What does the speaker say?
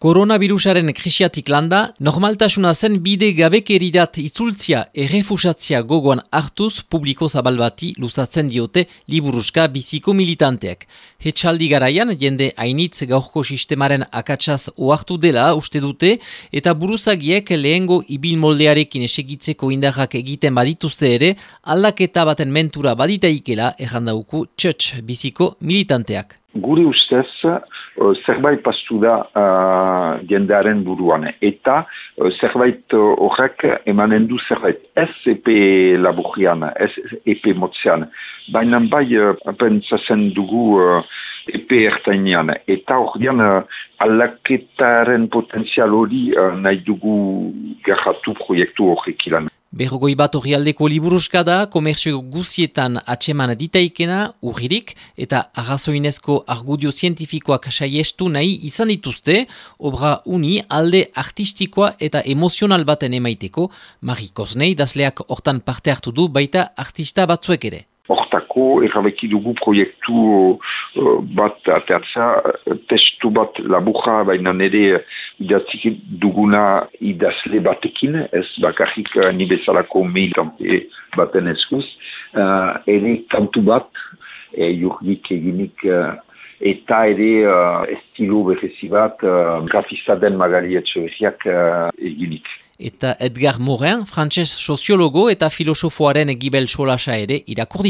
Koronavirusaren krisiatik landa, normaltasuna zen bide gabekeridat itzultzia errefusatzia gogoan hartuz publiko zabal bati luzatzen diote liburuska biziko militanteak. Hetxaldi garaian, jende hainitz gaurko sistemaren akatsaz oartu dela uste dute, eta buruzagiek lehengo ibil moldearekin esegitzeko indarrak egiten badituzte ere, aldaketa baten mentura baditaikela errandauku txotx biziko militanteak. Guri ustez, uh, zerbait pastu da uh, jendearen buruan. Eta uh, zerbait horrek uh, emanen du zerbait ez epe laburian, ez epe motzean. Baina bai uh, pentsatzen dugu uh, epe ertainean. Eta hor dian uh, alaketaren potenzial hori uh, nahi dugu gerratu proiektu horrek ilan. Berrogoi bat aldeko liburuska da, komerzio guzietan atseman ditaikena, urririk, eta arrazoinezko argudio zientifikoak saiestu nahi izan dituzte, obra uni alde artistikoa eta emozional baten emaiteko, Marie Koznei dasleak hortan parte hartu du baita artista batzuek ere hortako errabeki dugu proiektu uh, bat ateatza, testu bat labuja, baina nire idatzik duguna idazle batekin, ez bakarrik uh, ni bezalako militante baten eskuz, uh, ere kantu bat, e, jurgik eginik uh, eta ere uh, estilo berrezi bat uh, grafista den magali etxoberriak uh, eginik eta Edgar Morin, frantses soziologo eta filosofoaren egibel solasa ere irakur